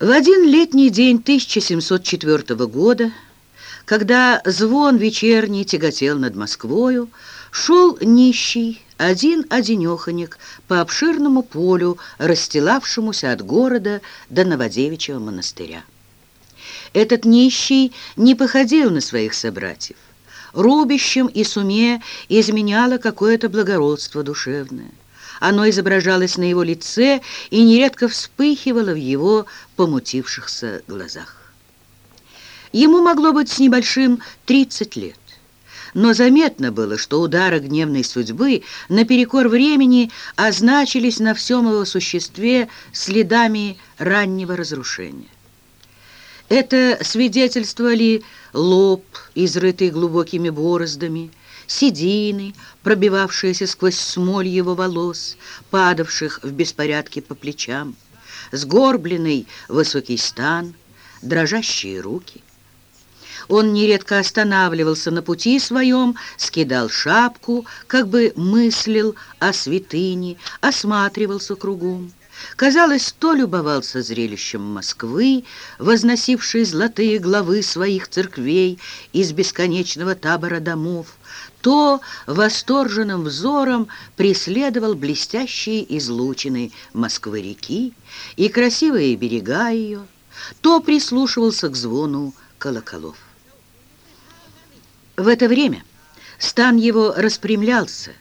В один летний день 1704 года, когда звон вечерний тяготел над Москвою, шел нищий, один-одинеханик по обширному полю, расстилавшемуся от города до Новодевичьего монастыря. Этот нищий не походил на своих собратьев. Рубищем и суме изменяло какое-то благородство душевное. Оно изображалось на его лице и нередко вспыхивало в его помутившихся глазах. Ему могло быть с небольшим 30 лет. Но заметно было, что удары гневной судьбы наперекор времени означились на всем его существе следами раннего разрушения. Это свидетельствовали лоб, изрытый глубокими бороздами, седины, пробивавшиеся сквозь смоль его волос, падавших в беспорядке по плечам, сгорбленный высокий стан, дрожащие руки. Он нередко останавливался на пути своем, скидал шапку, как бы мыслил о святыне, осматривался кругом. Казалось, то любовался зрелищем Москвы, возносившей золотые главы своих церквей из бесконечного табора домов, то восторженным взором преследовал блестящие излучины Москвы-реки и красивые берега ее, то прислушивался к звону колоколов. В это время стан его распрямлялся,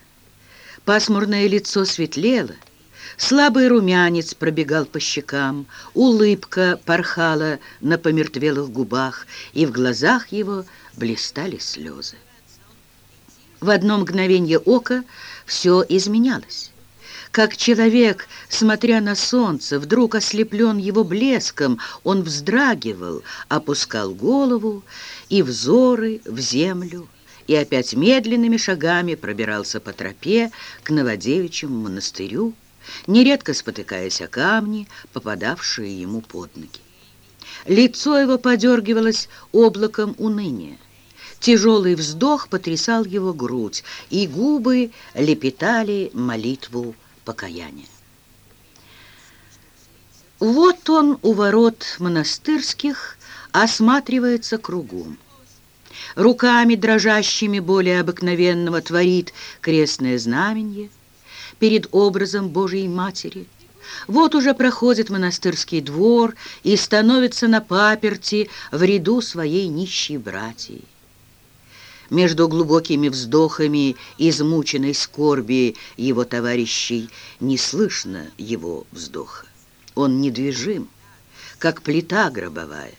пасмурное лицо светлело, Слабый румянец пробегал по щекам, улыбка порхала на помертвелых губах, и в глазах его блистали слезы. В одно мгновение ока все изменялось. Как человек, смотря на солнце, вдруг ослеплен его блеском, он вздрагивал, опускал голову и взоры в землю, и опять медленными шагами пробирался по тропе к Новодевичьему монастырю, нередко спотыкаясь о камни, попадавшие ему под ноги. Лицо его подергивалось облаком уныния. Тяжелый вздох потрясал его грудь, и губы лепетали молитву покаяния. Вот он у ворот монастырских осматривается кругом. Руками, дрожащими более обыкновенного, творит крестное знаменье, перед образом Божией Матери. Вот уже проходит монастырский двор и становится на паперти в ряду своей нищей братьей. Между глубокими вздохами измученной скорби его товарищей не слышно его вздоха. Он недвижим, как плита гробовая.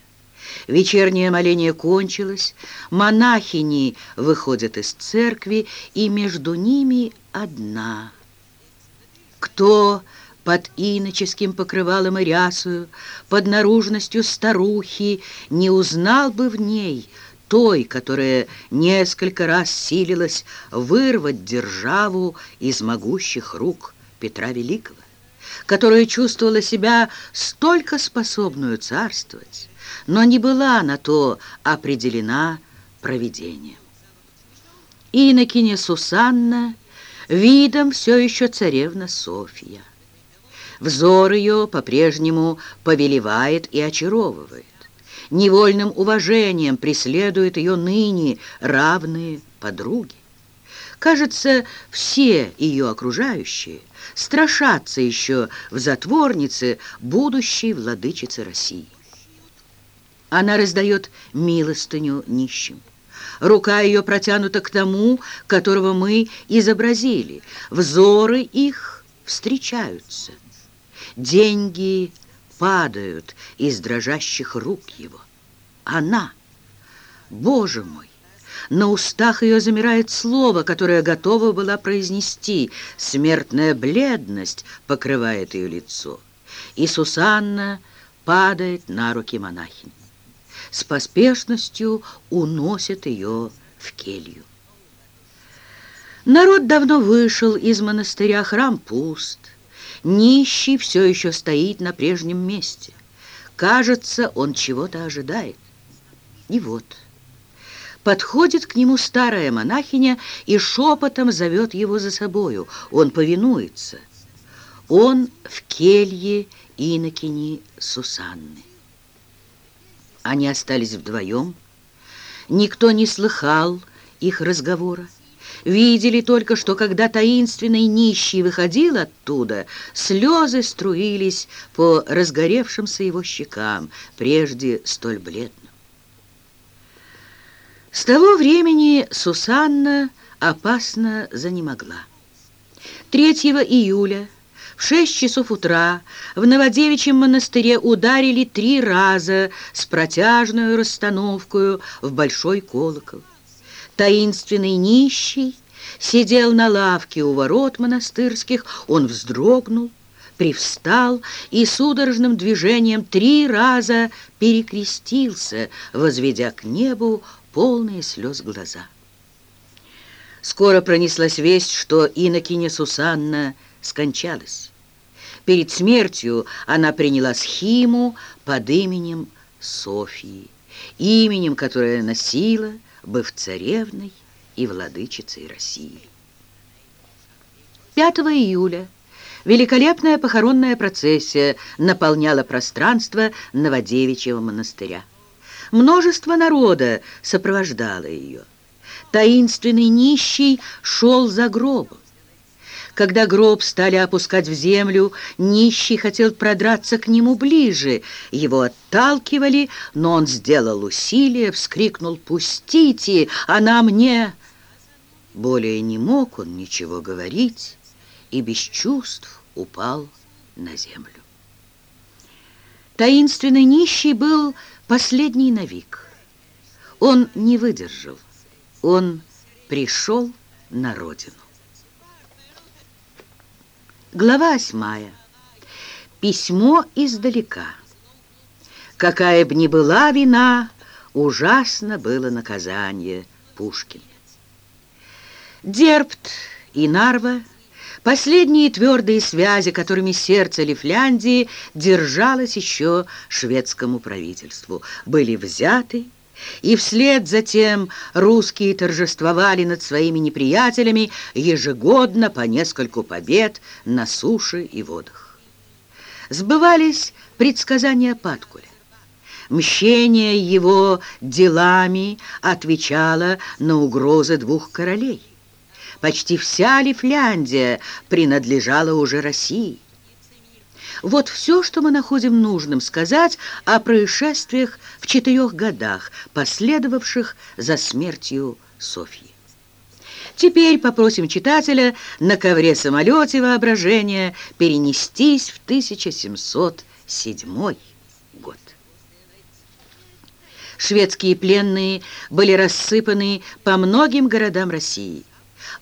Вечернее моление кончилось, монахини выходят из церкви, и между ними одна – кто под иноческим покрывалом и под наружностью старухи, не узнал бы в ней той, которая несколько раз силилась вырвать державу из могущих рук Петра Великого, которая чувствовала себя столько способную царствовать, но не была на то определена провидением. Инокиня Сусанна видом все еще царевна Софья. Взор ее по-прежнему повелевает и очаровывает. Невольным уважением преследуют ее ныне равные подруги. Кажется, все ее окружающие страшатся еще в затворнице будущей владычицы России. Она раздает милостыню нищим. Рука ее протянута к тому, которого мы изобразили. Взоры их встречаются. Деньги падают из дрожащих рук его. Она, Боже мой, на устах ее замирает слово, которое готова была произнести. Смертная бледность покрывает ее лицо. И Сусанна падает на руки монахини с поспешностью уносит ее в келью. Народ давно вышел из монастыря, храм пуст. Нищий все еще стоит на прежнем месте. Кажется, он чего-то ожидает. И вот... Подходит к нему старая монахиня и шепотом зовет его за собою. Он повинуется. Он в келье инокини Сусанны. Они остались вдвоем, никто не слыхал их разговора. Видели только, что когда таинственный нищий выходил оттуда, слезы струились по разгоревшимся его щекам, прежде столь бледным. С того времени Сусанна опасно занемогла. 3 июля в шесть часов утра в Новодевичьем монастыре ударили три раза с протяжную расстановкою в большой колокол. Таинственный нищий сидел на лавке у ворот монастырских, он вздрогнул, привстал и судорожным движением три раза перекрестился, возведя к небу полные слез глаза. Скоро пронеслась весть, что инокиня Сусанна скончалась. Перед смертью она приняла схиму под именем Софии, именем, которое носила, быв царевной и владычицей России. 5 июля великолепная похоронная процессия наполняла пространство Новодевичьего монастыря. Множество народа сопровождало ее. Таинственный нищий шел за гробом. Когда гроб стали опускать в землю, нищий хотел продраться к нему ближе. Его отталкивали, но он сделал усилие, вскрикнул «Пустите! Она мне!» Более не мог он ничего говорить и без чувств упал на землю. Таинственный нищий был последний навик. Он не выдержал, он пришел на родину. Глава восьмая. Письмо издалека. Какая б ни была вина, ужасно было наказание Пушкин. Дербт и Нарва – последние твердые связи, которыми сердце Лифляндии держалось еще шведскому правительству, были взяты и вслед за тем русские торжествовали над своими неприятелями ежегодно по нескольку побед на суше и водах. Сбывались предсказания Паткуля. Мщение его делами отвечало на угрозы двух королей. Почти вся Лифляндия принадлежала уже России. Вот все, что мы находим нужным сказать о происшествиях в четырех годах, последовавших за смертью Софьи. Теперь попросим читателя на ковре-самолете воображения перенестись в 1707 год. Шведские пленные были рассыпаны по многим городам России.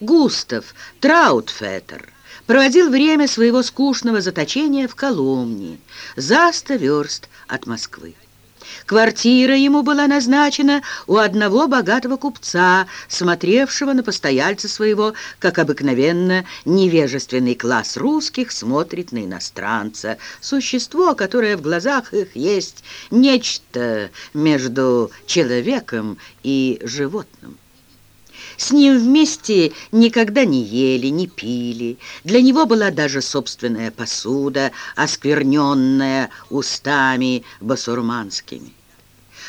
Густав Траутфеттер проводил время своего скучного заточения в Коломне, за сто верст от Москвы. Квартира ему была назначена у одного богатого купца, смотревшего на постояльца своего, как обыкновенно невежественный класс русских смотрит на иностранца, существо, которое в глазах их есть нечто между человеком и животным. С ним вместе никогда не ели, не пили. Для него была даже собственная посуда, оскверненная устами басурманскими.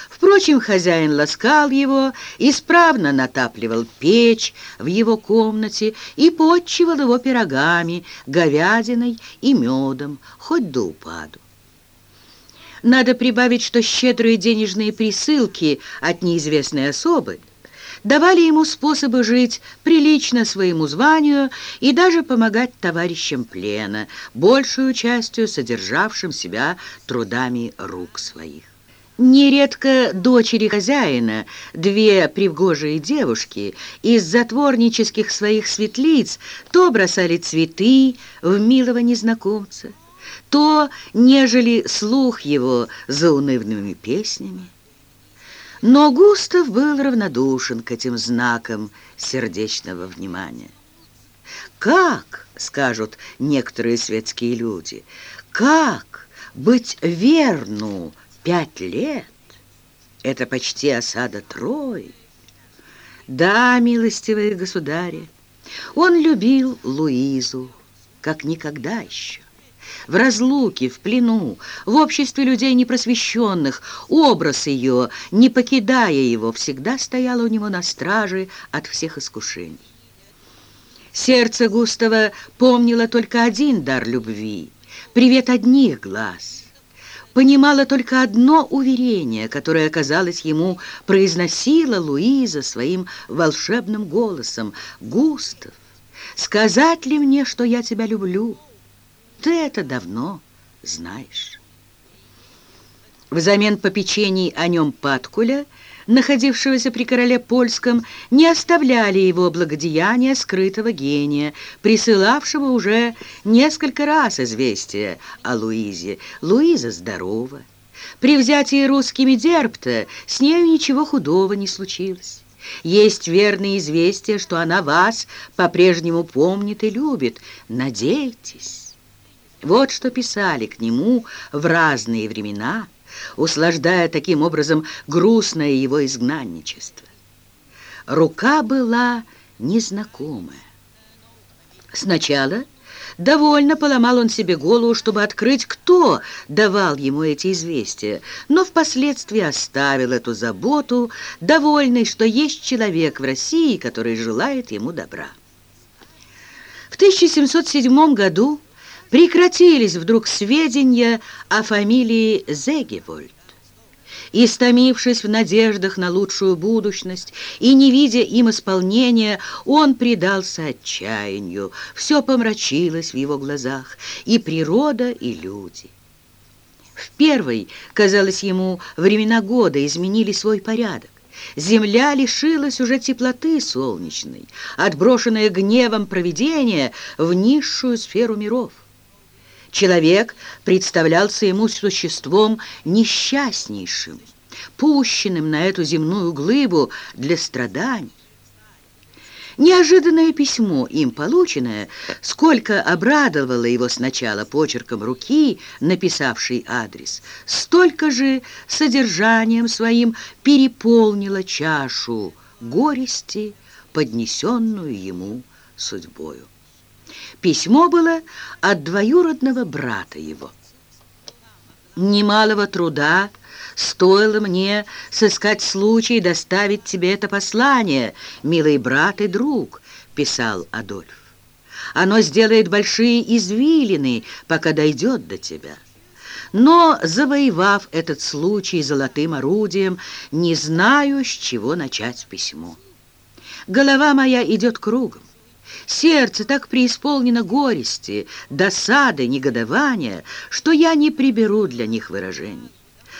Впрочем, хозяин ласкал его, исправно натапливал печь в его комнате и подчивал его пирогами, говядиной и медом, хоть до упаду. Надо прибавить, что щедрые денежные присылки от неизвестной особы давали ему способы жить прилично своему званию и даже помогать товарищам плена, большую частью содержавшим себя трудами рук своих. Нередко дочери хозяина, две пригожие девушки, из затворнических своих светлиц то бросали цветы в милого незнакомца, то нежели слух его за унывными песнями. Но Густав был равнодушен к этим знакам сердечного внимания. «Как, — скажут некоторые светские люди, — как быть верну пять лет? Это почти осада Трои. Да, милостивые государи, он любил Луизу, как никогда еще. В разлуке, в плену, в обществе людей непросвещенных, образ ее, не покидая его, всегда стоял у него на страже от всех искушений. Сердце Густава помнило только один дар любви — привет одних глаз. Понимала только одно уверение, которое, казалось ему, произносила Луиза своим волшебным голосом. «Густав, сказать ли мне, что я тебя люблю?» Ты это давно знаешь. Взамен попечений о нем Паткуля, находившегося при короле польском, не оставляли его благодеяния скрытого гения, присылавшего уже несколько раз известие о Луизе. Луиза здорова. При взятии русскими Дербта с нею ничего худого не случилось. Есть верные известия, что она вас по-прежнему помнит и любит. Надейтесь. Вот что писали к нему в разные времена, услаждая таким образом грустное его изгнанничество. Рука была незнакомая. Сначала довольно поломал он себе голову, чтобы открыть, кто давал ему эти известия, но впоследствии оставил эту заботу, довольный, что есть человек в России, который желает ему добра. В 1707 году прекратились вдруг сведения о фамилии Зегевольд. Истомившись в надеждах на лучшую будущность и не видя им исполнения, он предался отчаянию. Все помрачилось в его глазах, и природа, и люди. В первой, казалось ему, времена года изменили свой порядок. Земля лишилась уже теплоты солнечной, отброшенная гневом провидения в низшую сферу миров. Человек представлялся ему существом несчастнейшим, пущенным на эту земную глыбу для страданий. Неожиданное письмо, им полученное, сколько обрадовало его сначала почерком руки, написавшей адрес, столько же содержанием своим переполнило чашу горести, поднесенную ему судьбою. Письмо было от двоюродного брата его. Немалого труда стоило мне сыскать случай доставить тебе это послание, милый брат и друг, писал Адольф. Оно сделает большие извилины, пока дойдет до тебя. Но, завоевав этот случай золотым орудием, не знаю, с чего начать письмо. Голова моя идет кругом. Сердце так преисполнено горести, досады, негодования, что я не приберу для них выражений.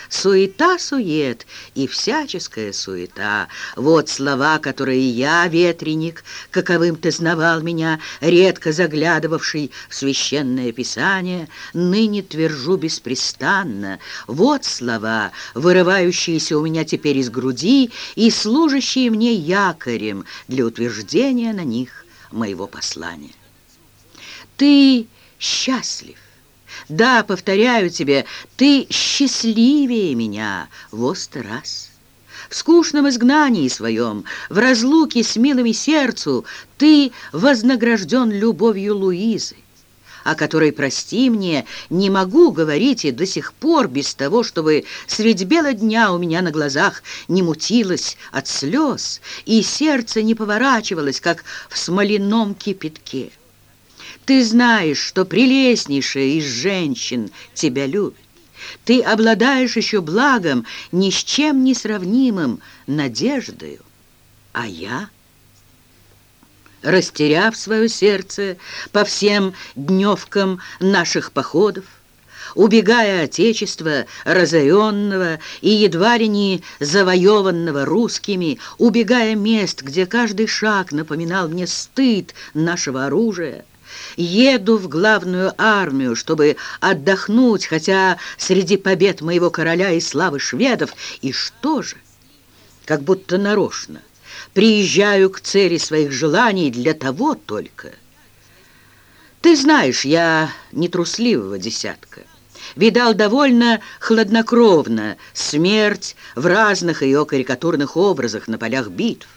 Суета-сует и всяческая суета — вот слова, которые я, ветреник, каковым ты знавал меня, редко заглядывавший в священное писание, ныне твержу беспрестанно. Вот слова, вырывающиеся у меня теперь из груди и служащие мне якорем для утверждения на них моего послания. Ты счастлив. Да, повторяю тебе, ты счастливее меня в сто раз. В скучном изгнании своем, в разлуке с милыми сердцу, ты вознагражден любовью Луизы о которой, прости мне, не могу говорить и до сих пор без того, чтобы средь бела дня у меня на глазах не мутилось от слез, и сердце не поворачивалось, как в смоляном кипятке. Ты знаешь, что прелестнейшая из женщин тебя любит. Ты обладаешь еще благом, ни с чем не сравнимым, надеждою. А я растеряв свое сердце по всем дневкам наших походов, убегая Отечества, разоренного и едва ли не завоеванного русскими, убегая мест, где каждый шаг напоминал мне стыд нашего оружия, еду в главную армию, чтобы отдохнуть, хотя среди побед моего короля и славы шведов, и что же? Как будто нарочно – приезжаю к цели своих желаний для того только. Ты знаешь, я не трусливого десятка. Видал довольно хладнокровно смерть в разных ее карикатурных образах на полях битв.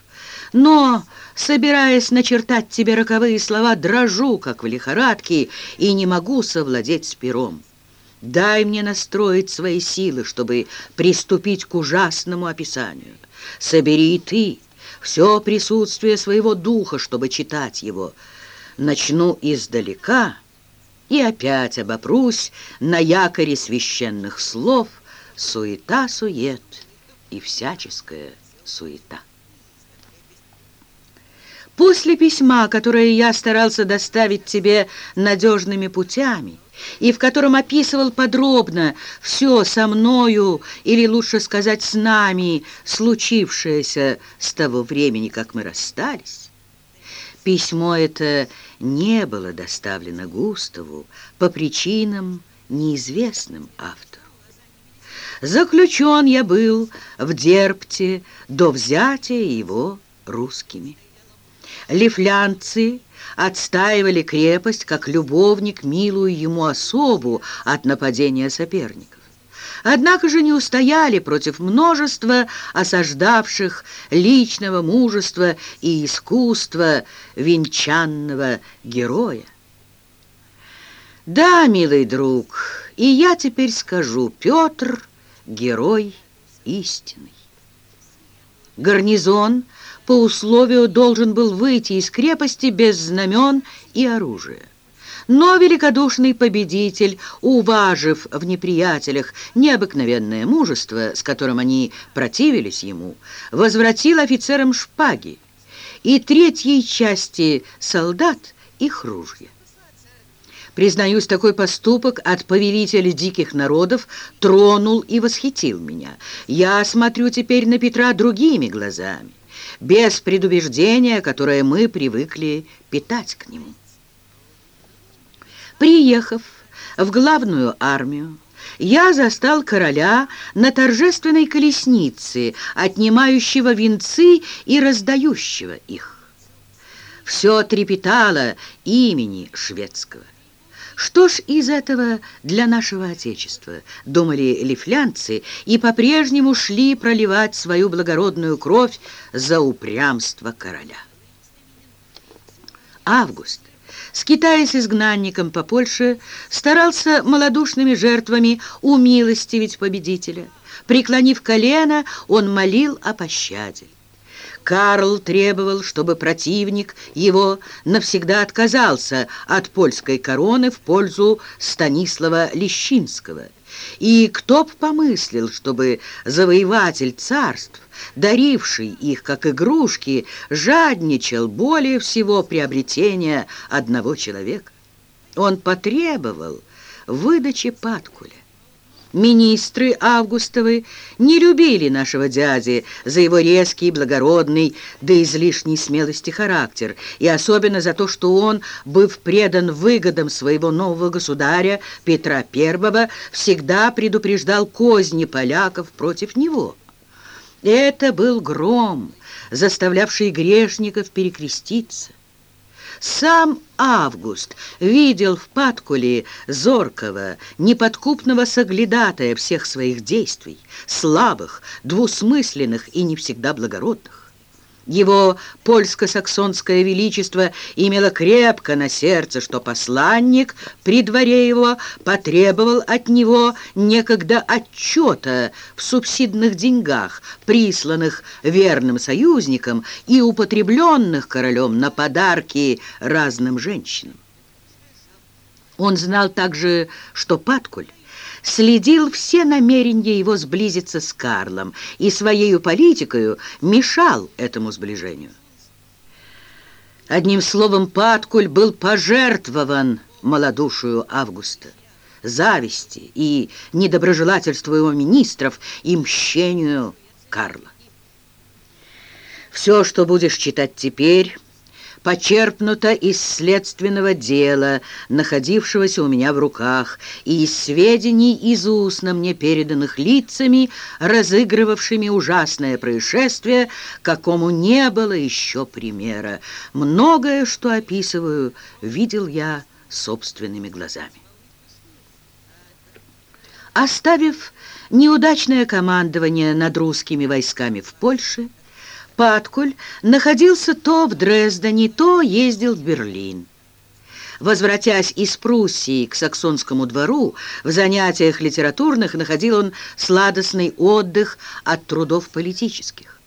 Но, собираясь начертать тебе роковые слова, дрожу, как в лихорадке, и не могу совладеть с пером. Дай мне настроить свои силы, чтобы приступить к ужасному описанию. Собери и ты все присутствие своего духа, чтобы читать его. Начну издалека и опять обопрусь на якоре священных слов суета-сует и всяческая суета. После письма, которое я старался доставить тебе надежными путями, и в котором описывал подробно все со мною, или лучше сказать, с нами, случившееся с того времени, как мы расстались, письмо это не было доставлено Густаву по причинам, неизвестным автору. Заключен я был в Дерпте до взятия его русскими. Лифлянцы отстаивали крепость, как любовник милую ему особу от нападения соперников. Однако же не устояли против множества осаждавших личного мужества и искусства венчанного героя. Да, милый друг, и я теперь скажу, Петр — герой истинный. Гарнизон — по условию должен был выйти из крепости без знамен и оружия. Но великодушный победитель, уважив в неприятелях необыкновенное мужество, с которым они противились ему, возвратил офицерам шпаги и третьей части солдат их ружья. Признаюсь, такой поступок от повелителя диких народов тронул и восхитил меня. Я смотрю теперь на Петра другими глазами без предубеждения, которое мы привыкли питать к нему. Приехав в главную армию, я застал короля на торжественной колеснице, отнимающего венцы и раздающего их. Все трепетало имени шведского. Что ж из этого для нашего Отечества, думали лифлянцы, и по-прежнему шли проливать свою благородную кровь за упрямство короля. Август, скитаясь изгнанником по Польше, старался малодушными жертвами умилостивить победителя. Преклонив колено, он молил о пощаде. Карл требовал, чтобы противник его навсегда отказался от польской короны в пользу Станислава Лещинского. И кто б помыслил, чтобы завоеватель царств, даривший их как игрушки, жадничал более всего приобретения одного человека? Он потребовал выдачи Паткуля. Министры Августовы не любили нашего дяди за его резкий, благородный, да излишней смелости характер, и особенно за то, что он, быв предан выгодам своего нового государя Петра I, всегда предупреждал козни поляков против него. Это был гром, заставлявший грешников перекреститься. Сам Август видел в Паткуле зоркого, неподкупного соглядатая всех своих действий, слабых, двусмысленных и не всегда благородных. Его польско-саксонское величество имело крепко на сердце, что посланник при дворе его потребовал от него некогда отчета в субсидных деньгах, присланных верным союзникам и употребленных королем на подарки разным женщинам. Он знал также, что Паткуль следил все намерения его сблизиться с Карлом и своей политикой мешал этому сближению. Одним словом, Паткуль был пожертвован малодушию Августа, зависти и недоброжелательству его министров и мщению Карла. Все, что будешь читать теперь почерпнуто из следственного дела, находившегося у меня в руках, и из сведений из устно мне переданных лицами, разыгрывавшими ужасное происшествие, какому не было еще примера. Многое, что описываю, видел я собственными глазами. Оставив неудачное командование над русскими войсками в Польше, Паткуль находился то в Дрездене, то ездил в Берлин. Возвратясь из Пруссии к саксонскому двору, в занятиях литературных находил он сладостный отдых от трудов политических.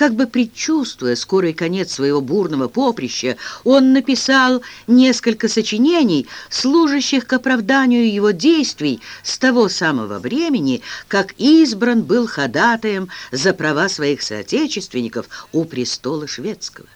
Как бы предчувствуя скорый конец своего бурного поприща, он написал несколько сочинений, служащих к оправданию его действий с того самого времени, как избран был ходатаем за права своих соотечественников у престола шведского.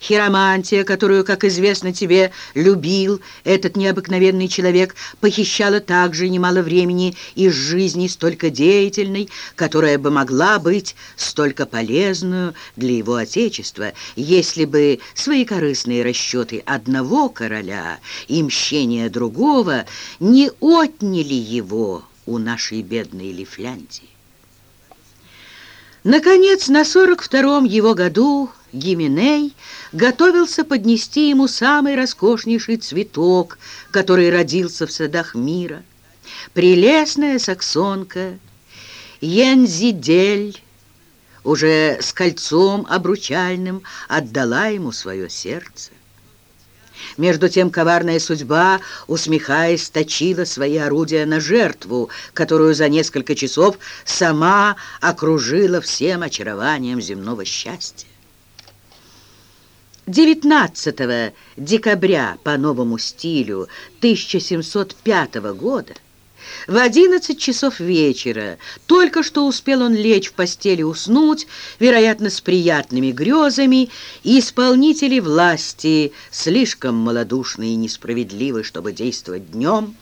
Хиромантия, которую, как известно тебе, любил этот необыкновенный человек, похищала также немало времени из жизни столько деятельной, которая бы могла быть столько полезную для его отечества, если бы свои корыстные расчеты одного короля и мщения другого не отняли его у нашей бедной Лифляндии. Наконец, на сорок втором его году Гименей готовился поднести ему самый роскошнейший цветок, который родился в садах мира. Прелестная саксонка Йензидель уже с кольцом обручальным отдала ему свое сердце. Между тем коварная судьба, усмехаясь, точила свои орудия на жертву, которую за несколько часов сама окружила всем очарованием земного счастья. 19 декабря по новому стилю 1705 года в 11 часов вечера только что успел он лечь в постели уснуть, вероятно, с приятными грезами, и исполнители власти, слишком малодушны и несправедливы, чтобы действовать днем,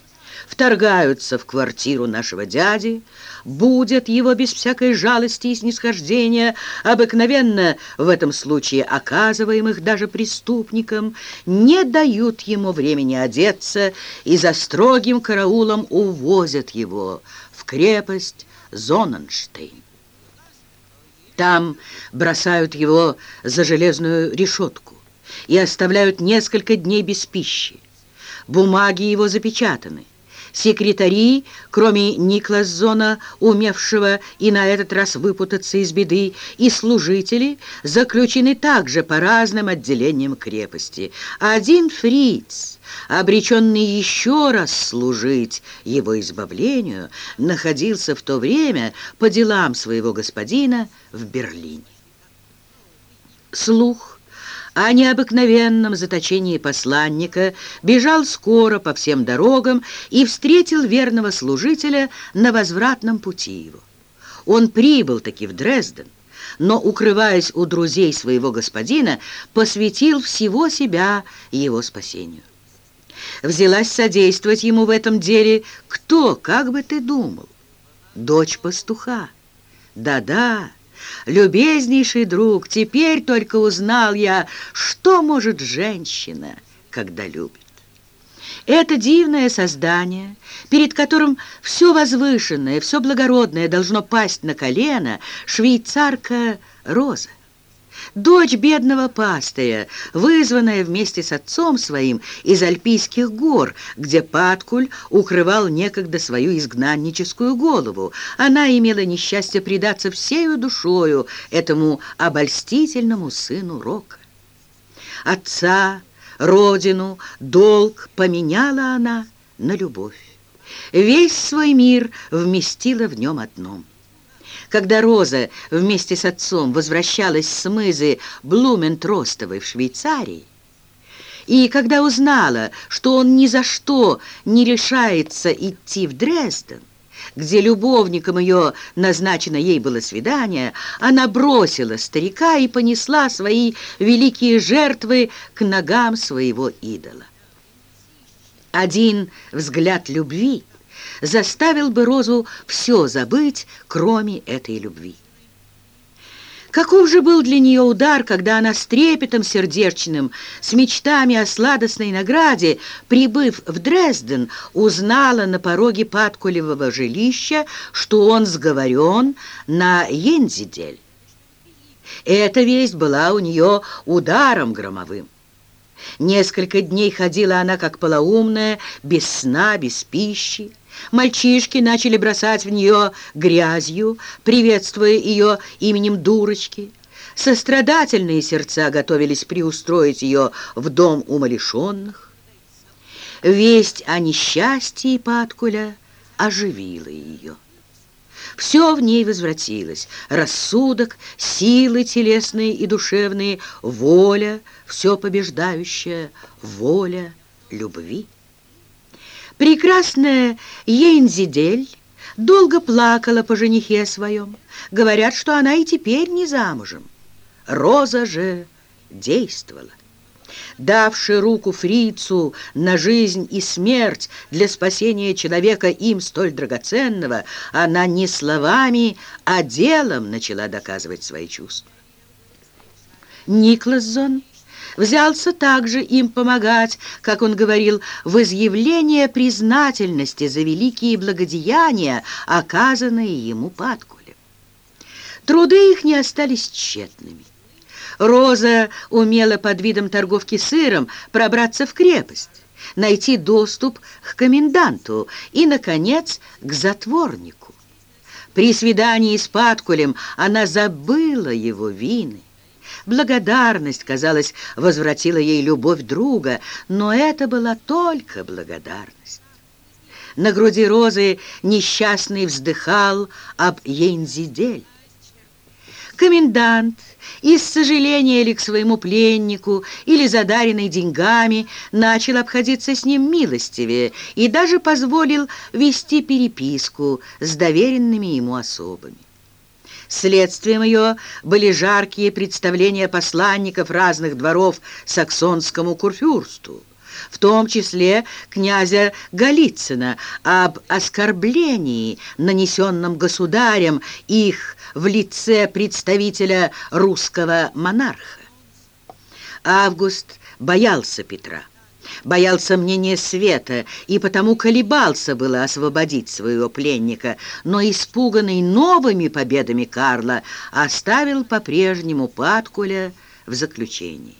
вторгаются в квартиру нашего дяди, будят его без всякой жалости и снисхождения, обыкновенно в этом случае оказываемых даже преступникам, не дают ему времени одеться и за строгим караулом увозят его в крепость Зоненштейн. Там бросают его за железную решетку и оставляют несколько дней без пищи. Бумаги его запечатаны. Секретари, кроме Никлас умевшего и на этот раз выпутаться из беды, и служители заключены также по разным отделениям крепости. Один фриц, обреченный еще раз служить его избавлению, находился в то время по делам своего господина в Берлине. Слух о необыкновенном заточении посланника, бежал скоро по всем дорогам и встретил верного служителя на возвратном пути его. Он прибыл таки в Дрезден, но, укрываясь у друзей своего господина, посвятил всего себя его спасению. Взялась содействовать ему в этом деле кто, как бы ты думал? Дочь пастуха. Да-да, Любезнейший друг, теперь только узнал я, что может женщина, когда любит. Это дивное создание, перед которым все возвышенное, все благородное должно пасть на колено, швейцарка Роза. Дочь бедного пастыря, вызванная вместе с отцом своим из Альпийских гор, где Паткуль укрывал некогда свою изгнанническую голову. Она имела несчастье предаться всею душою этому обольстительному сыну Рока. Отца, родину, долг поменяла она на любовь. Весь свой мир вместила в нем одном – когда Роза вместе с отцом возвращалась с мызы Блументростовой в Швейцарии, и когда узнала, что он ни за что не решается идти в Дрезден, где любовником ее назначено ей было свидание, она бросила старика и понесла свои великие жертвы к ногам своего идола. Один взгляд любви — заставил бы Розу все забыть, кроме этой любви. Каков же был для нее удар, когда она с трепетом сердечным, с мечтами о сладостной награде, прибыв в Дрезден, узнала на пороге Паткулевого жилища, что он сговорен на Йензидель. Эта весть была у нее ударом громовым. Несколько дней ходила она как полоумная, без сна, без пищи. Мальчишки начали бросать в нее грязью, приветствуя ее именем дурочки. Сострадательные сердца готовились приустроить ее в дом умалишенных. Весть о несчастье Паткуля оживила ее. Все в ней возвратилось. Рассудок, силы телесные и душевные, воля, все побеждающая, воля любви. Прекрасная Ейнзидель долго плакала по женихе своем. Говорят, что она и теперь не замужем. Роза же действовала. Давши руку фрицу на жизнь и смерть для спасения человека им столь драгоценного, она не словами, а делом начала доказывать свои чувства. Никлассон взялся также им помогать, как он говорил, в изъявление признательности за великие благодеяния, оказанные ему Паткулем. Труды их не остались тщетными. Роза умела под видом торговки сыром пробраться в крепость, найти доступ к коменданту и, наконец, к затворнику. При свидании с Паткулем она забыла его вины. Благодарность, казалось, возвратила ей любовь друга, но это была только благодарность. На груди Розы несчастный вздыхал об Ейнзидель. Комендант из сожаления ли к своему пленнику, или задаренный деньгами, начал обходиться с ним милостивее и даже позволил вести переписку с доверенными ему особами. Следствием ее были жаркие представления посланников разных дворов саксонскому курфюрсту, в том числе князя Голицына, об оскорблении, нанесенном государем их в лице представителя русского монарха. Август боялся Петра, боялся мнения света и потому колебался было освободить своего пленника, но, испуганный новыми победами Карла, оставил по-прежнему Паткуля в заключении.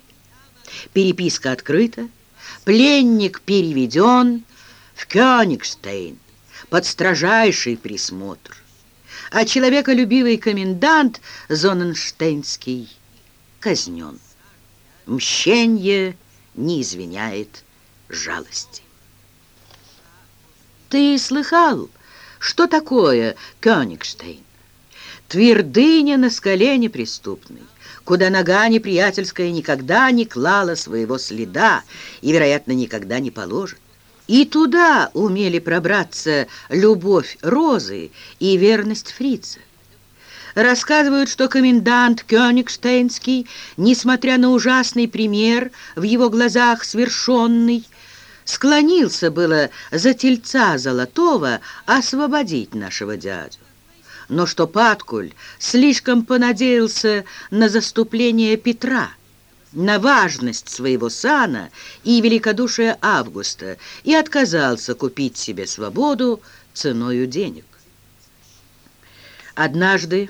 Переписка открыта, пленник переведен в Кёнигштейн под строжайший присмотр а человеколюбивый комендант Зоненштейнский казнен. Мщенье не извиняет жалости. Ты слыхал, что такое Кёнигштейн? Твердыня на скале неприступной, куда нога неприятельская никогда не клала своего следа и, вероятно, никогда не положит. И туда умели пробраться любовь Розы и верность фрица. Рассказывают, что комендант Кёнигштейнский, несмотря на ужасный пример, в его глазах свершенный, склонился было за тельца золотого освободить нашего дядю. Но что Паткуль слишком понадеялся на заступление Петра, на важность своего сана и великодушие Августа и отказался купить себе свободу ценою денег. Однажды,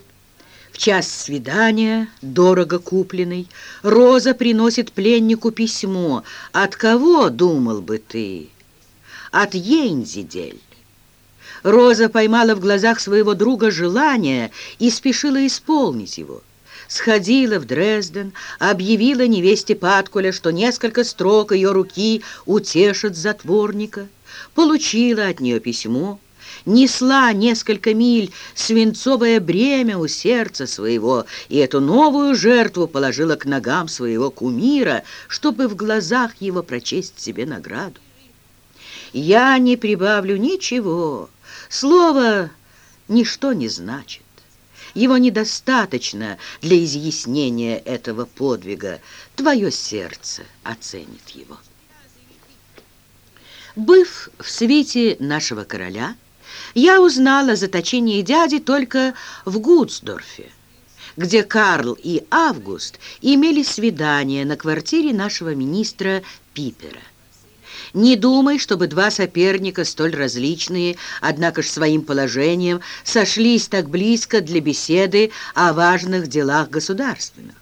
час свидания, дорого купленный, Роза приносит пленнику письмо. От кого, думал бы ты? От Ейнзидель. Роза поймала в глазах своего друга желание и спешила исполнить его сходила в Дрезден, объявила невесте Паткуля, что несколько строк ее руки утешат затворника, получила от нее письмо, несла несколько миль свинцовое бремя у сердца своего и эту новую жертву положила к ногам своего кумира, чтобы в глазах его прочесть себе награду. Я не прибавлю ничего, слово ничто не значит. Его недостаточно для изъяснения этого подвига. Твое сердце оценит его. Быв в свете нашего короля, я узнала о заточении дяди только в Гудсдорфе, где Карл и Август имели свидание на квартире нашего министра Пипера. Не думай, чтобы два соперника, столь различные, однако ж своим положением, сошлись так близко для беседы о важных делах государственных.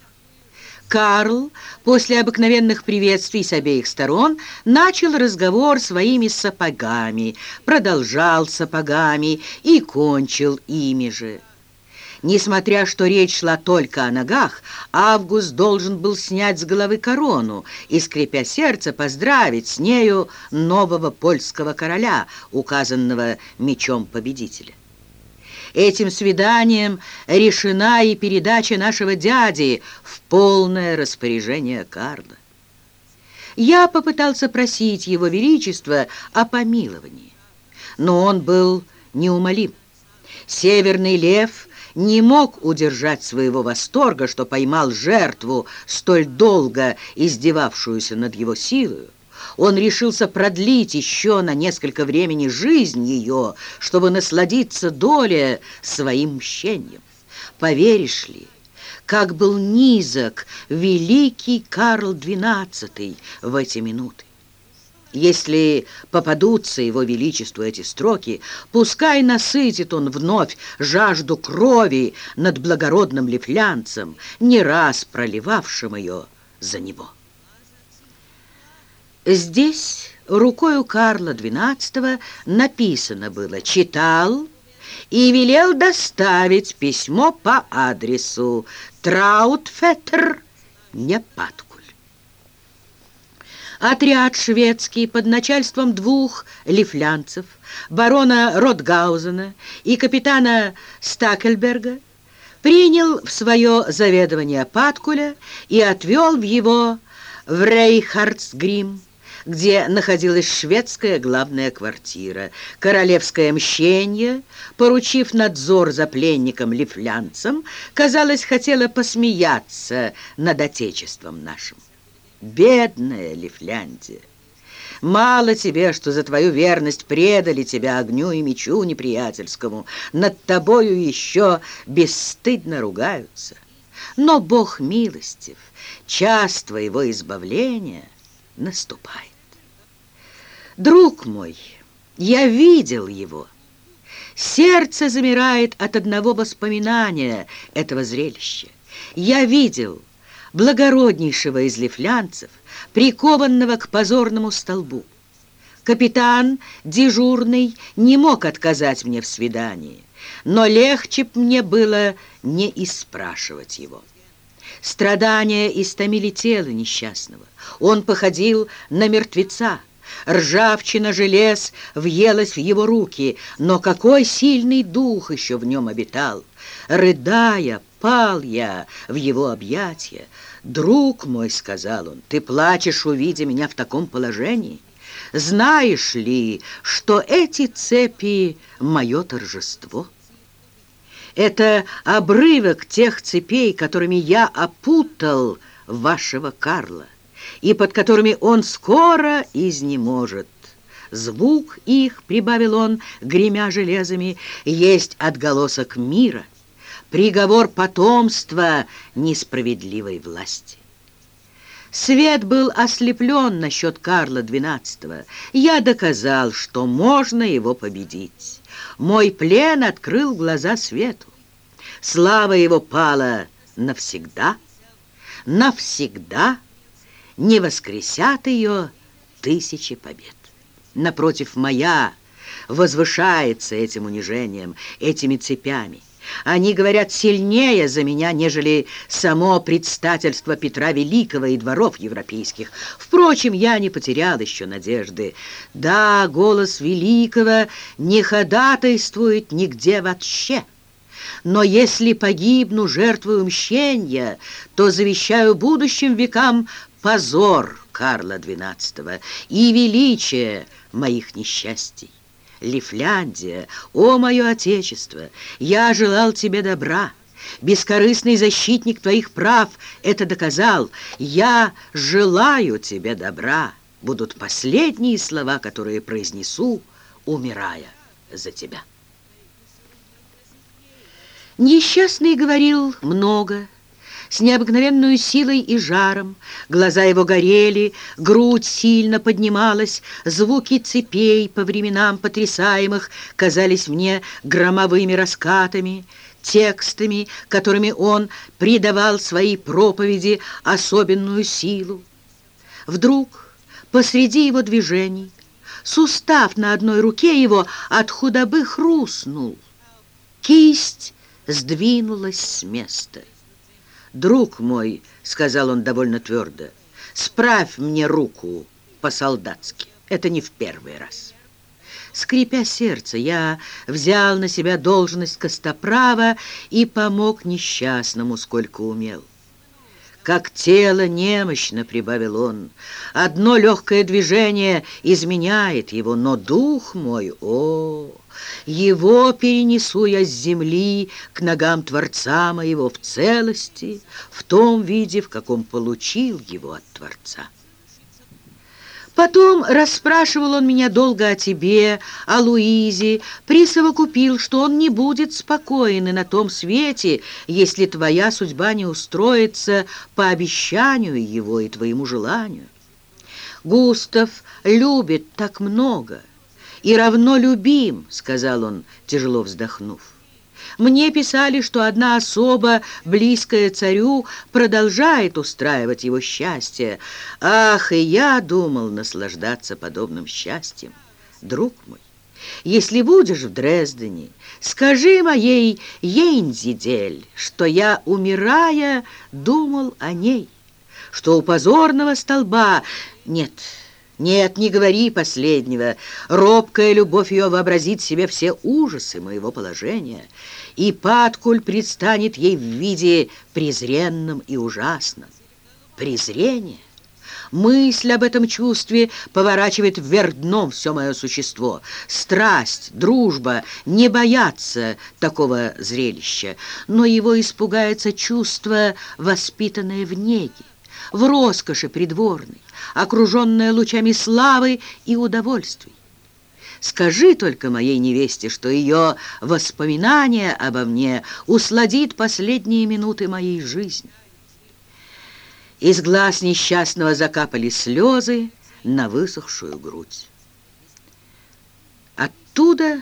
Карл после обыкновенных приветствий с обеих сторон начал разговор своими сапогами, продолжал сапогами и кончил ими же. Несмотря, что речь шла только о ногах, Август должен был снять с головы корону и, скрипя сердце, поздравить с нею нового польского короля, указанного мечом победителя. Этим свиданием решена и передача нашего дяди в полное распоряжение Карла. Я попытался просить его величество о помиловании, но он был неумолим. Северный лев не мог удержать своего восторга, что поймал жертву, столь долго издевавшуюся над его силою. Он решился продлить еще на несколько времени жизнь ее, чтобы насладиться долей своим мщением. Поверишь ли, как был низок великий Карл XII в эти минуты? Если попадутся его величеству эти строки, пускай насытит он вновь жажду крови над благородным лифлянцем, не раз проливавшим ее за него. Здесь рукою Карла XII написано было «Читал» и велел доставить письмо по адресу Траутфеттер, Непадку. Отряд шведский под начальством двух лифлянцев, барона Ротгаузена и капитана Стакельберга, принял в свое заведование Паткуля и отвел в его в Рейхардсгрим, где находилась шведская главная квартира. Королевское мщение, поручив надзор за пленником лифлянцем, казалось, хотела посмеяться над отечеством нашим. Бедная Лифляндия! Мало тебе, что за твою верность предали тебя огню и мечу неприятельскому, над тобою еще бесстыдно ругаются. Но Бог милостив, час твоего избавления наступает. Друг мой, я видел его. Сердце замирает от одного воспоминания этого зрелища. Я видел, благороднейшего из лифлянцев, прикованного к позорному столбу. Капитан, дежурный, не мог отказать мне в свидании, но легче б мне было не испрашивать его. Страдания истомили тело несчастного. Он походил на мертвеца. Ржавчина желез въелась в его руки, но какой сильный дух еще в нем обитал! Рыдая, пал я в его объятия. «Друг мой», — сказал он, — «ты плачешь, увидя меня в таком положении? Знаешь ли, что эти цепи — мое торжество?» Это обрывок тех цепей, которыми я опутал вашего Карла, и под которыми он скоро изнеможет. Звук их, прибавил он, гремя железами, есть отголосок мира — приговор потомства несправедливой власти. Свет был ослеплен насчет Карла XII. Я доказал, что можно его победить. Мой плен открыл глаза свету. Слава его пала навсегда, навсегда не воскресят ее тысячи побед. Напротив, моя возвышается этим унижением, этими цепями. Они говорят сильнее за меня, нежели само предстательство Петра Великого и дворов европейских. Впрочем, я не потерял еще надежды. Да, голос Великого не ходатайствует нигде вообще. Но если погибну жертвою мщения, то завещаю будущим векам позор Карла XII и величие моих несчастий. Лифляндия, о мое отечество, я желал тебе добра. Бескорыстный защитник твоих прав это доказал. Я желаю тебе добра. Будут последние слова, которые произнесу, умирая за тебя. Несчастный говорил много, с необыкновенной силой и жаром. Глаза его горели, грудь сильно поднималась, звуки цепей, по временам потрясаемых, казались мне громовыми раскатами, текстами, которыми он придавал своей проповеди особенную силу. Вдруг посреди его движений сустав на одной руке его от худобы хрустнул. Кисть сдвинулась с места. «Друг мой», — сказал он довольно твердо, — «справь мне руку по-солдатски. Это не в первый раз». Скрипя сердце, я взял на себя должность костоправа и помог несчастному, сколько умел. «Как тело немощно», — прибавил он, — «одно легкое движение изменяет его, но дух мой, о, его перенесу я с земли к ногам Творца моего в целости, в том виде, в каком получил его от Творца». Потом расспрашивал он меня долго о тебе, о Луизе, присовокупил, что он не будет спокоен и на том свете, если твоя судьба не устроится по обещанию его и твоему желанию. Густав любит так много и равно любим, сказал он, тяжело вздохнув. Мне писали, что одна особа, близкая царю, продолжает устраивать его счастье. Ах, и я думал наслаждаться подобным счастьем. Друг мой, если будешь в Дрездене, скажи моей Ейнзидель, что я, умирая, думал о ней, что у позорного столба нет... Нет, не говори последнего. Робкая любовь ее вообразит себе все ужасы моего положения, и Паткуль предстанет ей в виде презренном и ужасном. Презрение. Мысль об этом чувстве поворачивает вверх дном все мое существо. Страсть, дружба не боятся такого зрелища, но его испугается чувство, воспитанное в неге в роскоши придворной, окруженная лучами славы и удовольствий. Скажи только моей невесте, что ее воспоминание обо мне усладит последние минуты моей жизни. Из глаз несчастного закапали слезы на высохшую грудь. Оттуда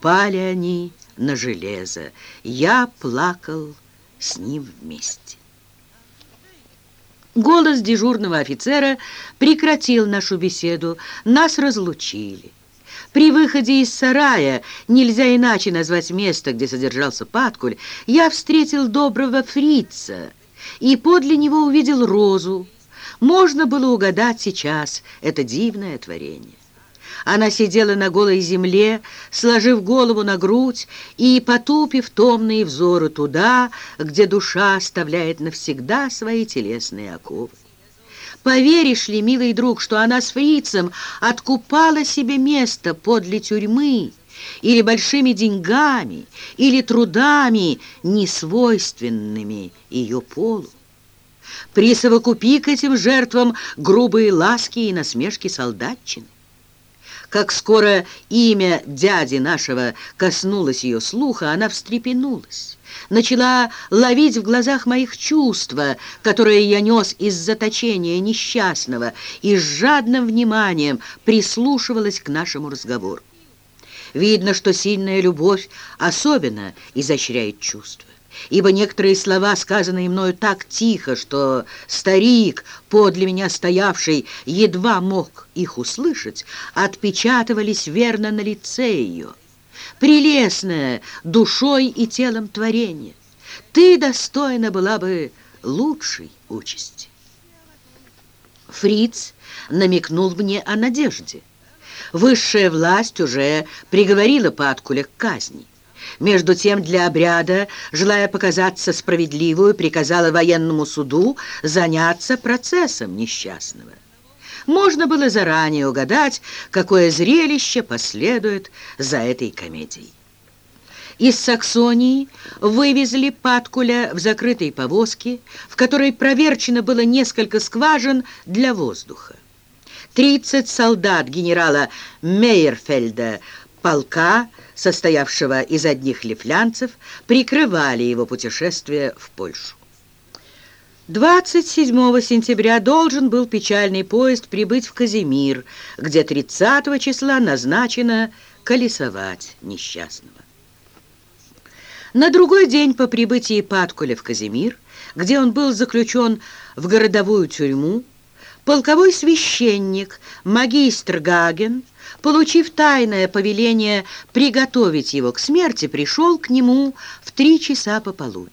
пали они на железо. Я плакал с ним вместе. Голос дежурного офицера прекратил нашу беседу. Нас разлучили. При выходе из сарая, нельзя иначе назвать место, где содержался Паткуль, я встретил доброго фрица и подле него увидел розу. Можно было угадать сейчас это дивное творение. Она сидела на голой земле, сложив голову на грудь и потупив томные взоры туда, где душа оставляет навсегда свои телесные оковы. Поверишь ли, милый друг, что она с фрицем откупала себе место подле тюрьмы, или большими деньгами, или трудами, несвойственными ее полу? Присовокупи к этим жертвам грубые ласки и насмешки солдатчины. Как скоро имя дяди нашего коснулось ее слуха, она встрепенулась. Начала ловить в глазах моих чувства, которые я нес из заточения несчастного, и с жадным вниманием прислушивалась к нашему разговору. Видно, что сильная любовь особенно изощряет чувства ибо некоторые слова, сказанные мною так тихо, что старик, подле меня стоявший, едва мог их услышать, отпечатывались верно на лице ее. Прелестное душой и телом творение, ты достойна была бы лучшей участи. Фриц намекнул мне о надежде. Высшая власть уже приговорила Паткуля к казни. Между тем для обряда, желая показаться справедливую, приказала военному суду заняться процессом несчастного. Можно было заранее угадать, какое зрелище последует за этой комедией. Из Саксонии вывезли Паткуля в закрытой повозке, в которой проверчено было несколько скважин для воздуха. 30 солдат генерала Мейерфельда полка, состоявшего из одних лифлянцев, прикрывали его путешествие в Польшу. 27 сентября должен был печальный поезд прибыть в Казимир, где 30 числа назначено колесовать несчастного. На другой день по прибытии Паткуля в Казимир, где он был заключен в городовую тюрьму, полковой священник, магистр Гаген, получив тайное повеление приготовить его к смерти, пришел к нему в три часа пополудни.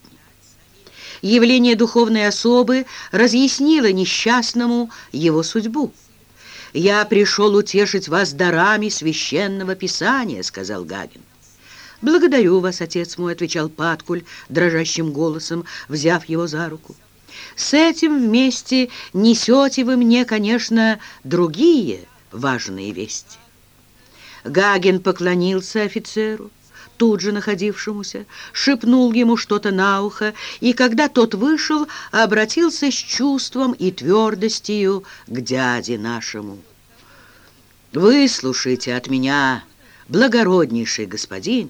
Явление духовной особы разъяснило несчастному его судьбу. «Я пришел утешить вас дарами священного писания», — сказал Гагин. «Благодарю вас, отец мой», — отвечал Паткуль дрожащим голосом, взяв его за руку. «С этим вместе несете вы мне, конечно, другие важные вести». Гаген поклонился офицеру, тут же находившемуся, шепнул ему что-то на ухо, и когда тот вышел, обратился с чувством и твердостью к дяде нашему. «Выслушайте от меня, благороднейший господин,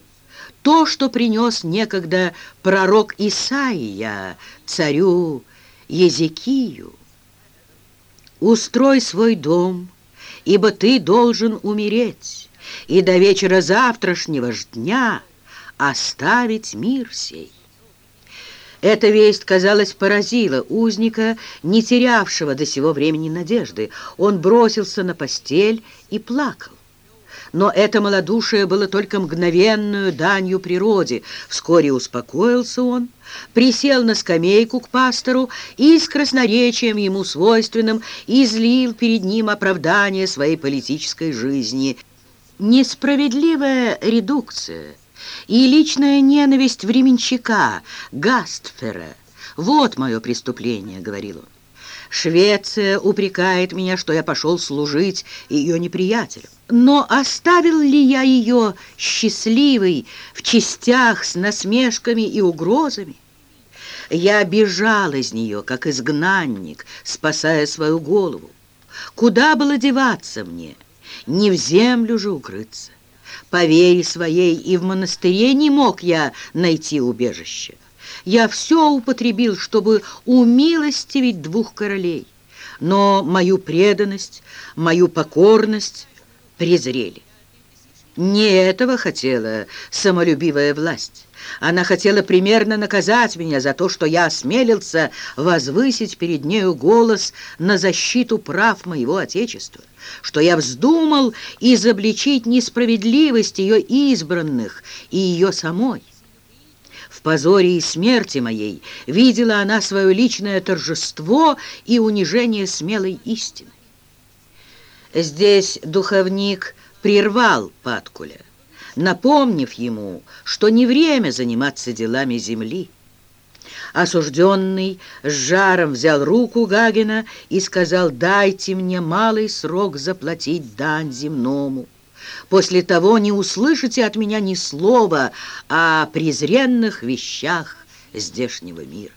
то, что принес некогда пророк Исаия царю Езекию. «Устрой свой дом, ибо ты должен умереть, и до вечера завтрашнего ж дня оставить мир сей». Эта весть, казалось, поразила узника, не терявшего до сего времени надежды. Он бросился на постель и плакал. Но это малодушие было только мгновенную данью природе. Вскоре успокоился он, присел на скамейку к пастору и с красноречием ему свойственным излил перед ним оправдание своей политической жизни. Несправедливая редукция и личная ненависть временщика Гастфера — вот мое преступление, — говорил он. Швеция упрекает меня, что я пошел служить ее неприятелям. Но оставил ли я ее счастливой в частях с насмешками и угрозами? Я бежал из нее, как изгнанник, спасая свою голову. Куда было деваться мне? Не в землю же укрыться. По вере своей и в монастыре не мог я найти убежище. Я все употребил, чтобы умилостивить двух королей. Но мою преданность, мою покорность презрели. Не этого хотела самолюбивая власть. Она хотела примерно наказать меня за то, что я осмелился возвысить перед нею голос на защиту прав моего Отечества, что я вздумал изобличить несправедливость ее избранных и ее самой. В позоре и смерти моей видела она свое личное торжество и унижение смелой истины. Здесь духовник прервал Паткуля, напомнив ему, что не время заниматься делами земли. Осужденный с жаром взял руку Гагина и сказал, «Дайте мне малый срок заплатить дань земному». После того не услышите от меня ни слова о презренных вещах здешнего мира.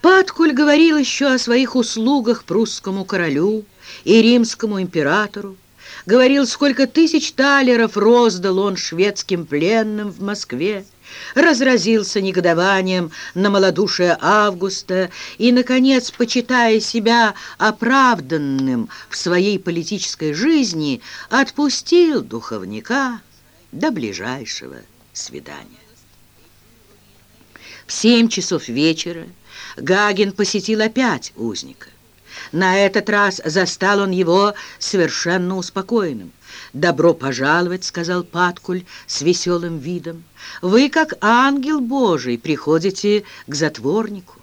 Паткуль говорил еще о своих услугах прусскому королю и римскому императору, говорил, сколько тысяч талеров роздал он шведским пленным в Москве, разразился негодованием на малодушие Августа и, наконец, почитая себя оправданным в своей политической жизни, отпустил духовника до ближайшего свидания. В семь часов вечера Гагин посетил опять узника. На этот раз застал он его совершенно успокоенным. «Добро пожаловать», — сказал Паткуль с веселым видом. «Вы, как ангел Божий, приходите к затворнику.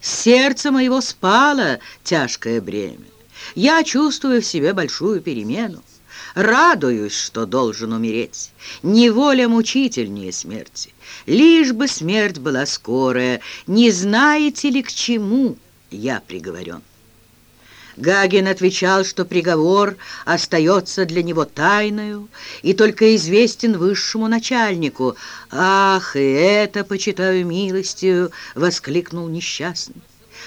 Сердце моего спало тяжкое бремя. Я чувствую в себе большую перемену. Радуюсь, что должен умереть. Неволя мучительнее смерти. Лишь бы смерть была скорая. Не знаете ли, к чему я приговорен?» Гагин отвечал, что приговор остается для него тайною и только известен высшему начальнику. «Ах, и это, почитаю милостью!» — воскликнул несчастный.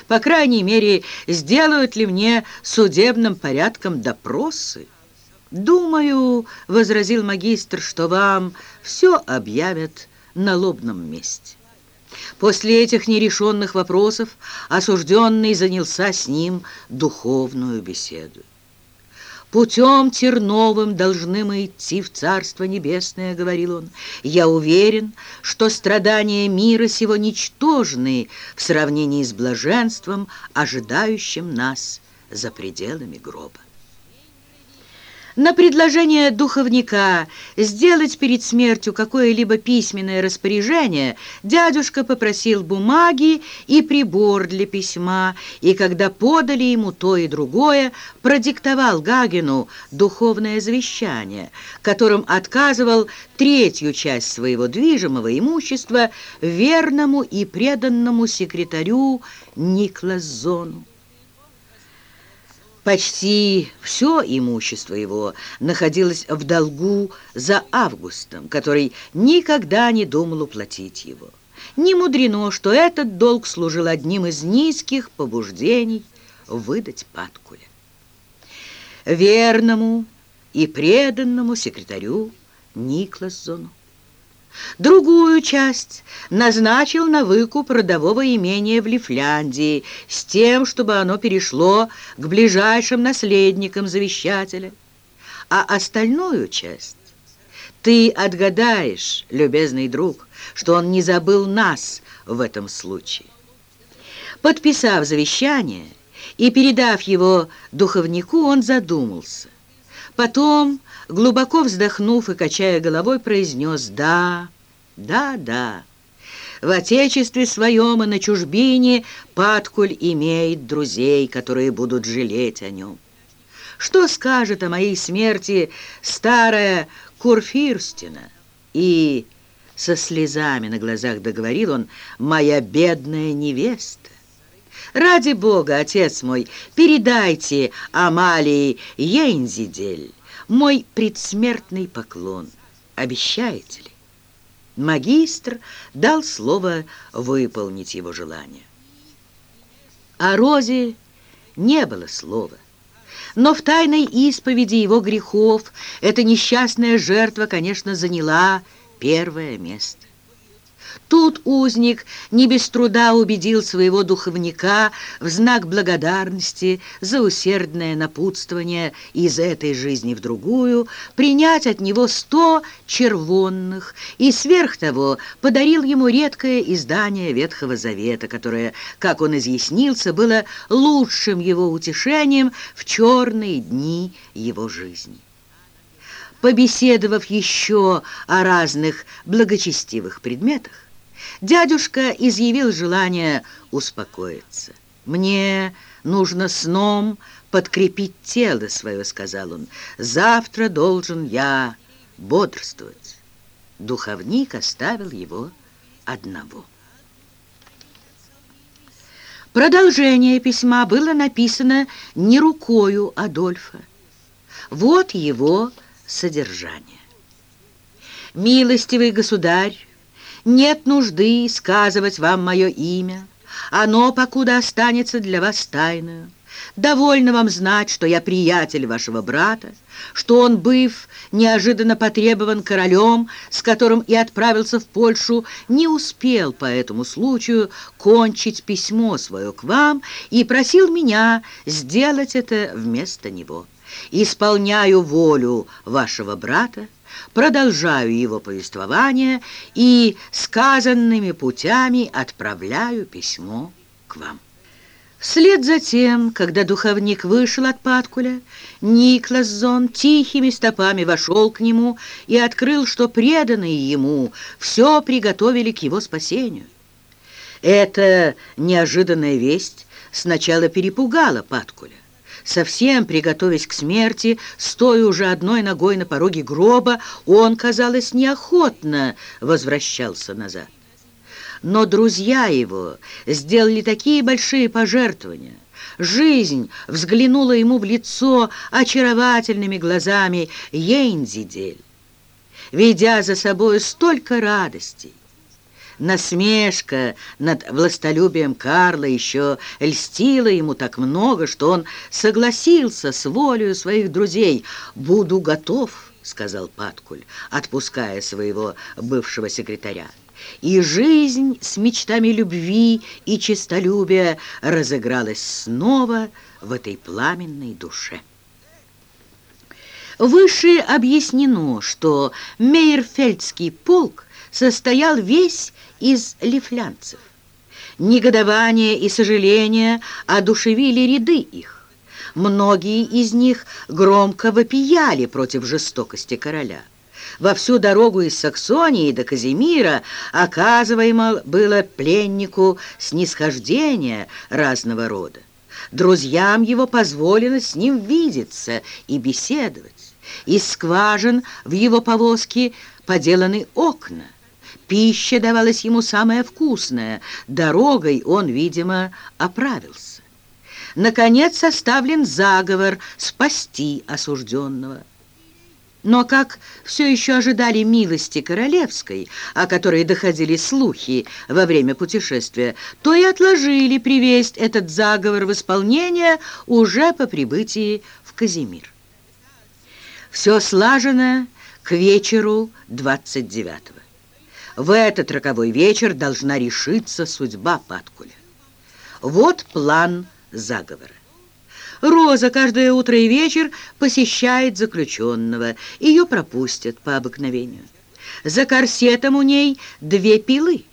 «По крайней мере, сделают ли мне судебным порядком допросы?» «Думаю, — возразил магистр, — что вам все объявят на лобном месте». После этих нерешенных вопросов осужденный занялся с ним духовную беседу. «Путем терновым должны мы идти в Царство Небесное», — говорил он. «Я уверен, что страдания мира сего ничтожны в сравнении с блаженством, ожидающим нас за пределами гроба». На предложение духовника сделать перед смертью какое-либо письменное распоряжение дядюшка попросил бумаги и прибор для письма, и когда подали ему то и другое, продиктовал Гагину духовное завещание, которым отказывал третью часть своего движимого имущества верному и преданному секретарю Никлазону. Почти все имущество его находилось в долгу за Августом, который никогда не думал уплатить его. Не мудрено, что этот долг служил одним из низких побуждений выдать Паткуля. Верному и преданному секретарю Никласзону. Другую часть назначил на выкуп родового имения в Лифляндии с тем, чтобы оно перешло к ближайшим наследникам завещателя. А остальную часть ты отгадаешь, любезный друг, что он не забыл нас в этом случае. Подписав завещание и передав его духовнику, он задумался. Потом глубоко вздохнув и качая головой, произнес «Да, да, да». В отечестве своем и на чужбине Паткуль имеет друзей, которые будут жалеть о нем. Что скажет о моей смерти старая Курфирстина? И со слезами на глазах договорил он «Моя бедная невеста». Ради Бога, отец мой, передайте Амалии Ейнзидель мой предсмертный поклон. Обещаете ли? Магистр дал слово выполнить его желание. О Розе не было слова. Но в тайной исповеди его грехов эта несчастная жертва, конечно, заняла первое место. Тут узник не без труда убедил своего духовника в знак благодарности за усердное напутствование из этой жизни в другую принять от него сто червонных и сверх того подарил ему редкое издание Ветхого Завета, которое, как он изъяснился, было лучшим его утешением в черные дни его жизни. Побеседовав еще о разных благочестивых предметах, дядюшка изъявил желание успокоиться. «Мне нужно сном подкрепить тело свое», — сказал он. «Завтра должен я бодрствовать». Духовник оставил его одного. Продолжение письма было написано не рукою Адольфа. Вот его содержание. «Милостивый государь, нет нужды сказывать вам мое имя, оно покуда останется для вас тайною. Довольно вам знать, что я приятель вашего брата, что он, быв неожиданно потребован королем, с которым и отправился в Польшу, не успел по этому случаю кончить письмо свое к вам и просил меня сделать это вместо него. Исполняю волю вашего брата, продолжаю его повествование и сказанными путями отправляю письмо к вам. Вслед за тем, когда духовник вышел от Паткуля, Никлас Зон тихими стопами вошел к нему и открыл, что преданные ему все приготовили к его спасению. Эта неожиданная весть сначала перепугала Паткуля совсем приготовясь к смерти, стоя уже одной ногой на пороге гроба, он, казалось, неохотно возвращался назад. Но друзья его сделали такие большие пожертвования. Жизнь взглянула ему в лицо очаровательными глазами Ейнзидель, ведя за собой столько радостей. Насмешка над властолюбием Карла еще льстила ему так много, что он согласился с волею своих друзей. «Буду готов», — сказал Паткуль, отпуская своего бывшего секретаря. И жизнь с мечтами любви и честолюбия разыгралась снова в этой пламенной душе. Выше объяснено, что Мейерфельдский полк состоял весь из лифлянцев. Негодование и сожаление одушевили ряды их. Многие из них громко вопияли против жестокости короля. Во всю дорогу из Саксонии до Казимира оказываемо было пленнику снисхождение разного рода. Друзьям его позволено с ним видеться и беседовать. Из скважин в его повозке поделаны окна. Пища давалась ему самая вкусная. Дорогой он, видимо, оправился. Наконец составлен заговор спасти осужденного. Но как все еще ожидали милости королевской, о которой доходили слухи во время путешествия, то и отложили привесть этот заговор в исполнение уже по прибытии в Казимир. Все слажено к вечеру 29-го. В этот роковой вечер должна решиться судьба Паткуля. Вот план заговора. Роза каждое утро и вечер посещает заключенного. Ее пропустят по обыкновению. За корсетом у ней две пилы.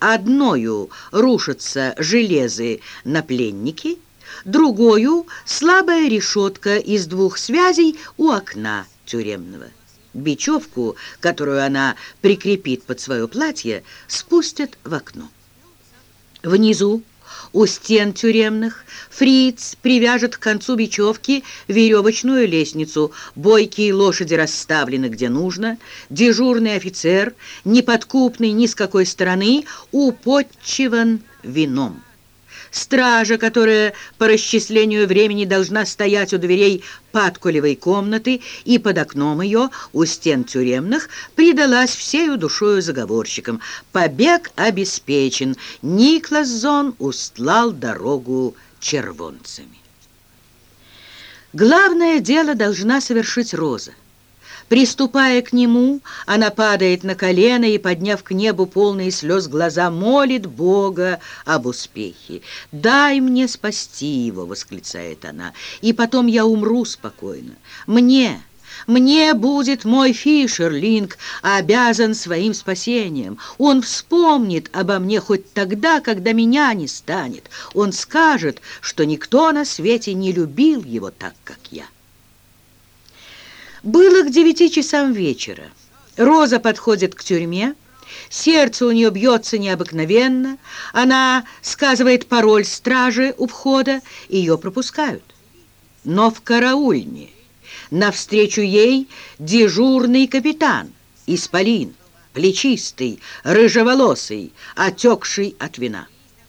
Одною рушатся железы на пленники, другою слабая решетка из двух связей у окна тюремного. Бечевку, которую она прикрепит под свое платье, спустят в окно. Внизу у стен тюремных фриц привяжет к концу бечевки веревочную лестницу, бойкие лошади расставлены где нужно, дежурный офицер, неподкупный ни с какой стороны, уподчиван вином. Стража, которая по расчислению времени должна стоять у дверей подкулевой комнаты и под окном ее, у стен тюремных, предалась всею душою заговорщикам. Побег обеспечен. Никлас Зон устлал дорогу червонцами. Главное дело должна совершить Роза. Приступая к нему, она падает на колено и, подняв к небу полные слез глаза, молит Бога об успехе. «Дай мне спасти его!» — восклицает она. «И потом я умру спокойно. Мне...» Мне будет мой Фишерлинг обязан своим спасением. Он вспомнит обо мне хоть тогда, когда меня не станет. Он скажет, что никто на свете не любил его так, как я. Было к девяти часам вечера. Роза подходит к тюрьме. Сердце у нее бьется необыкновенно. Она сказывает пароль стражи у входа, ее пропускают. Но в караульне навстречу ей дежурный капитан, исполин, плечистый, рыжеволосый, отекший от вина.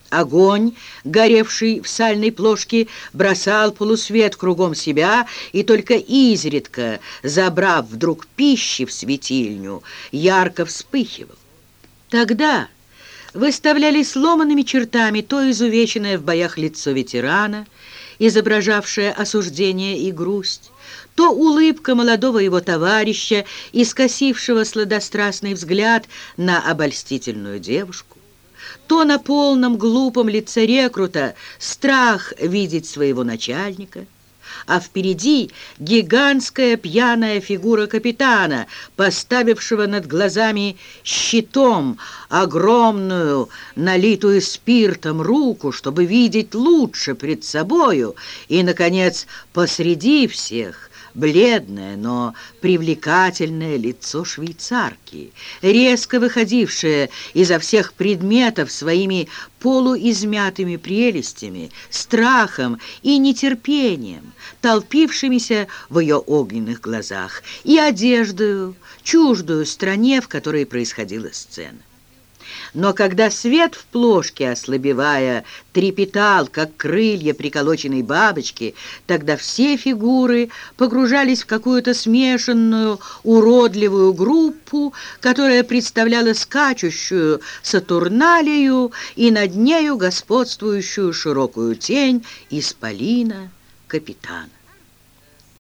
Огонь, горевший в сальной плошке, бросал полусвет кругом себя, и только изредка, забрав вдруг пищи в светильню, ярко вспыхивал. Тогда выставляли сломанными чертами то изувеченное в боях лицо ветерана, изображавшее осуждение и грусть, то улыбка молодого его товарища, искосившего сладострастный взгляд на обольстительную девушку то на полном глупом лице рекрута страх видеть своего начальника, а впереди гигантская пьяная фигура капитана, поставившего над глазами щитом огромную, налитую спиртом руку, чтобы видеть лучше пред собою, и, наконец, посреди всех бледное, но привлекательное лицо швейцарки, резко выходившее изо всех предметов своими полуизмятыми прелестями, страхом и нетерпением, толпившимися в ее огненных глазах, и одеждою, чуждую стране, в которой происходила сцена. Но когда свет в плошке, ослабевая, трепетал, как крылья приколоченной бабочки, тогда все фигуры погружались в какую-то смешанную, уродливую группу, которая представляла скачущую Сатурналию и над нею господствующую широкую тень исполина капитана.